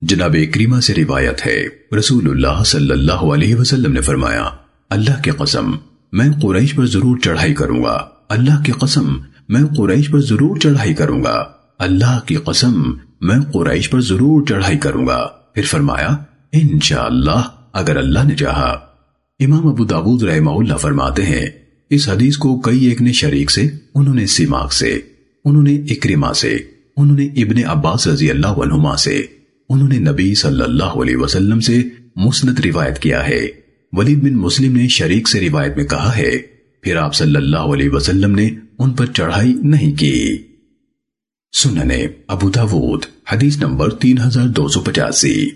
جناب اکریمہ سے روایت ہے، رسول اللہ صلی اللہ علیہ وسلم نے فرمایا، اللہ کی قسم، میں قریش پر ضرور چڑھائی کروں گا۔ اللہ کی قسم، میں قریش پر ضرور چڑھائی کروں گا۔ اللہ کی قسم، میں قریش پر ضرور چڑھائی کروں گا۔ پھر فرمایا، انشاءاللہ، اگر اللہ نے چاہا۔ امام ابو داود رحمہ اللہ فرماتے ہیں، اس حدیث کو کئی ایک نے شریک سے، انہوں نے سیماغ سے، انہوں نے اکریما سے، انہوں نے ابن عباس رضی اللہ عنہما سے۔ انہوں نے نبی صلی اللہ علیہ وسلم سے مسند روایت کیا ہے۔ ولید بن مسلم نے شریک سے روایت میں کہا ہے، پھر آپ صلی اللہ علیہ وسلم نے ان پر چڑھائی نہیں کی۔ سننے ابو داود، حدیث نمبر تین ہزار دو سو پچاسی۔